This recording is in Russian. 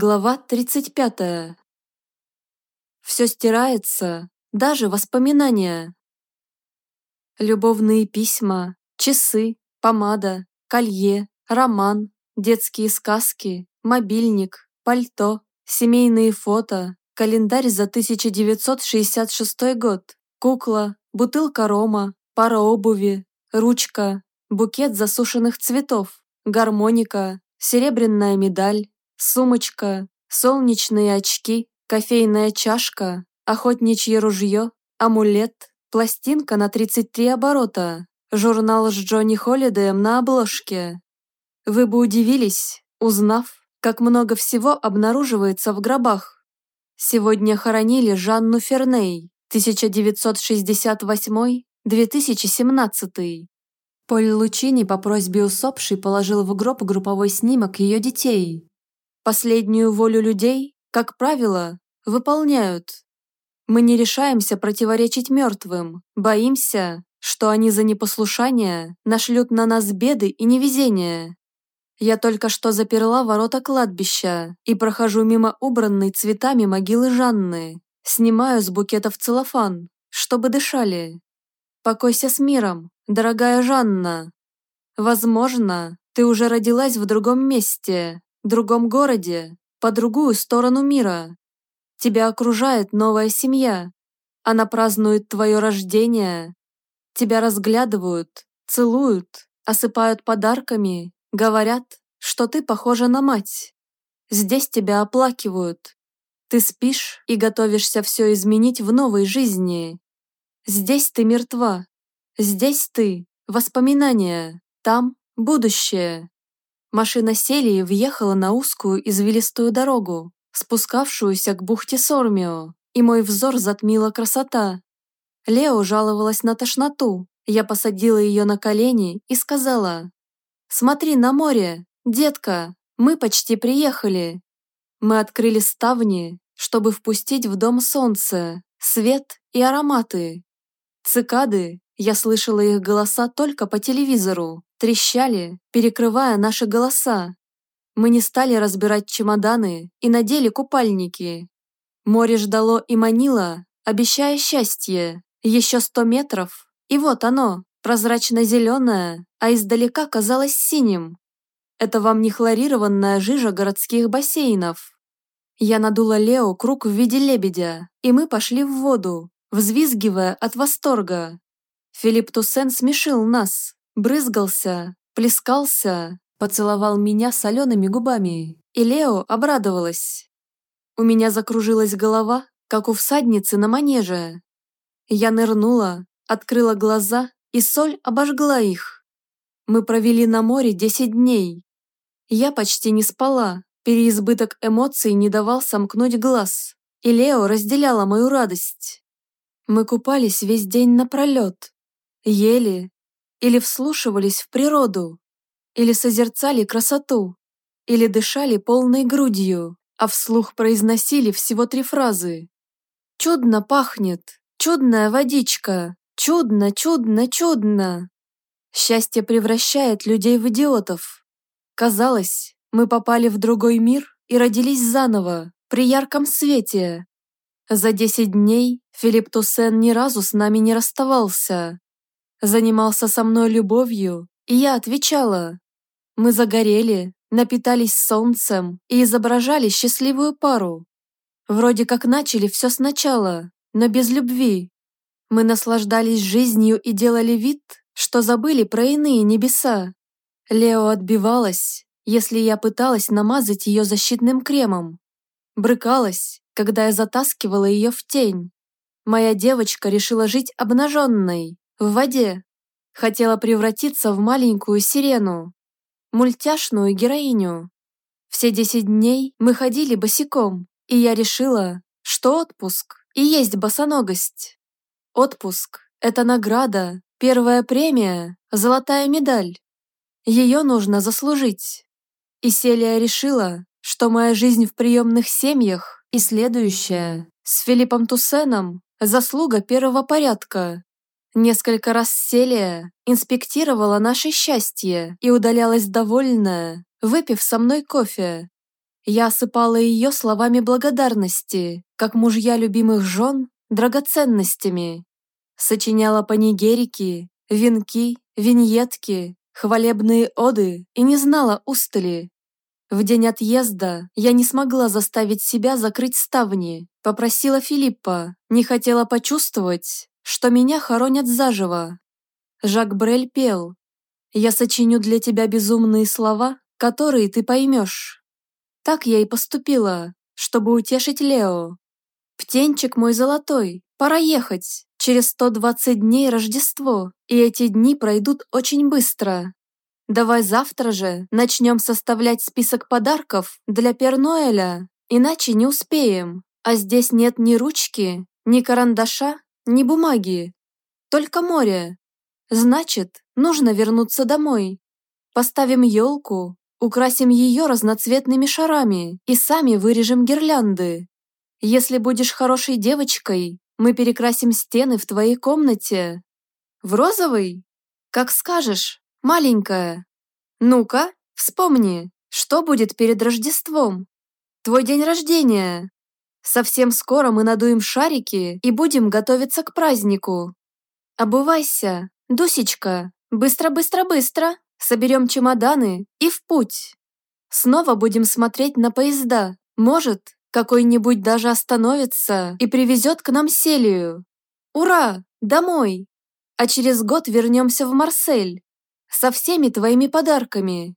Глава 35. Все стирается, даже воспоминания. Любовные письма, часы, помада, колье, роман, детские сказки, мобильник, пальто, семейные фото, календарь за 1966 год, кукла, бутылка рома, пара обуви, ручка, букет засушенных цветов, гармоника, серебряная медаль, Сумочка, солнечные очки, кофейная чашка, охотничье ружье, амулет, пластинка на 33 оборота, журнал с Джонни Холидеем на обложке. Вы бы удивились, узнав, как много всего обнаруживается в гробах. Сегодня хоронили Жанну Ферней, 1968-2017. Поль Лучини по просьбе усопшей положил в гроб групповой снимок ее детей. Последнюю волю людей, как правило, выполняют. Мы не решаемся противоречить мертвым, боимся, что они за непослушание нашлют на нас беды и невезения. Я только что заперла ворота кладбища и прохожу мимо убранной цветами могилы Жанны, снимаю с букетов целлофан, чтобы дышали. Покойся с миром, дорогая Жанна. Возможно, ты уже родилась в другом месте, другом городе, по другую сторону мира. Тебя окружает новая семья. Она празднует твое рождение. Тебя разглядывают, целуют, осыпают подарками, говорят, что ты похожа на мать. Здесь тебя оплакивают. Ты спишь и готовишься все изменить в новой жизни. Здесь ты мертва. Здесь ты – воспоминания. Там – будущее. Машина Селии въехала на узкую извилистую дорогу, спускавшуюся к бухте Сормио, и мой взор затмила красота. Лео жаловалась на тошноту. Я посадила ее на колени и сказала, «Смотри на море, детка, мы почти приехали». Мы открыли ставни, чтобы впустить в дом солнце, свет и ароматы. Цикады, я слышала их голоса только по телевизору, трещали, перекрывая наши голоса. Мы не стали разбирать чемоданы и надели купальники. Море ждало и манило, обещая счастье. Еще сто метров, и вот оно, прозрачно-зеленое, а издалека казалось синим. Это вам не хлорированная жижа городских бассейнов. Я надула Лео круг в виде лебедя, и мы пошли в воду, взвизгивая от восторга. Филипп Туссен смешил нас, брызгался, плескался, поцеловал меня солеными губами, и Лео обрадовалась. У меня закружилась голова, как у всадницы на манеже. Я нырнула, открыла глаза, и соль обожгла их. Мы провели на море 10 дней. Я почти не спала, переизбыток эмоций не давал сомкнуть глаз, и Лео разделяла мою радость. Мы купались весь день напролет, ели, или вслушивались в природу, или созерцали красоту, или дышали полной грудью, а вслух произносили всего три фразы. «Чудно пахнет! Чудная водичка! Чудно, чудно, чудно!» Счастье превращает людей в идиотов. Казалось, мы попали в другой мир и родились заново, при ярком свете. За десять дней Филипп Туссен ни разу с нами не расставался занимался со мной любовью, и я отвечала. Мы загорели, напитались солнцем и изображали счастливую пару. Вроде как начали все сначала, но без любви. Мы наслаждались жизнью и делали вид, что забыли про иные небеса. Лео отбивалась, если я пыталась намазать ее защитным кремом. Брыкалась, когда я затаскивала ее в тень. Моя девочка решила жить обнаженной, в воде. Хотела превратиться в маленькую сирену, мультяшную героиню. Все десять дней мы ходили босиком, и я решила, что отпуск и есть босоногость. Отпуск – это награда, первая премия, золотая медаль. Ее нужно заслужить. И Селия решила, что моя жизнь в приемных семьях и следующая с Филиппом Туссеном – заслуга первого порядка. Несколько раз Селия инспектировала наше счастье и удалялась довольная, выпив со мной кофе. Я осыпала ее словами благодарности, как мужья любимых жен, драгоценностями. Сочиняла панигерики, венки, виньетки, хвалебные оды и не знала устали. В день отъезда я не смогла заставить себя закрыть ставни, попросила Филиппа, не хотела почувствовать, что меня хоронят заживо. Жак Брель пел «Я сочиню для тебя безумные слова, которые ты поймешь». Так я и поступила, чтобы утешить Лео. «Птенчик мой золотой, пора ехать. Через 120 дней Рождество, и эти дни пройдут очень быстро. Давай завтра же начнем составлять список подарков для Перноэля, иначе не успеем. А здесь нет ни ручки, ни карандаша, ни бумаги. Только море. Значит, нужно вернуться домой. Поставим елку, украсим ее разноцветными шарами и сами вырежем гирлянды. Если будешь хорошей девочкой, мы перекрасим стены в твоей комнате. В розовый? Как скажешь, маленькая. Ну-ка, вспомни, что будет перед Рождеством? Твой день рождения. Совсем скоро мы надуем шарики и будем готовиться к празднику. Обувайся, Дусечка, быстро-быстро-быстро. Соберем чемоданы и в путь. Снова будем смотреть на поезда. Может, какой-нибудь даже остановится и привезет к нам Селию. Ура! Домой! А через год вернемся в Марсель. Со всеми твоими подарками.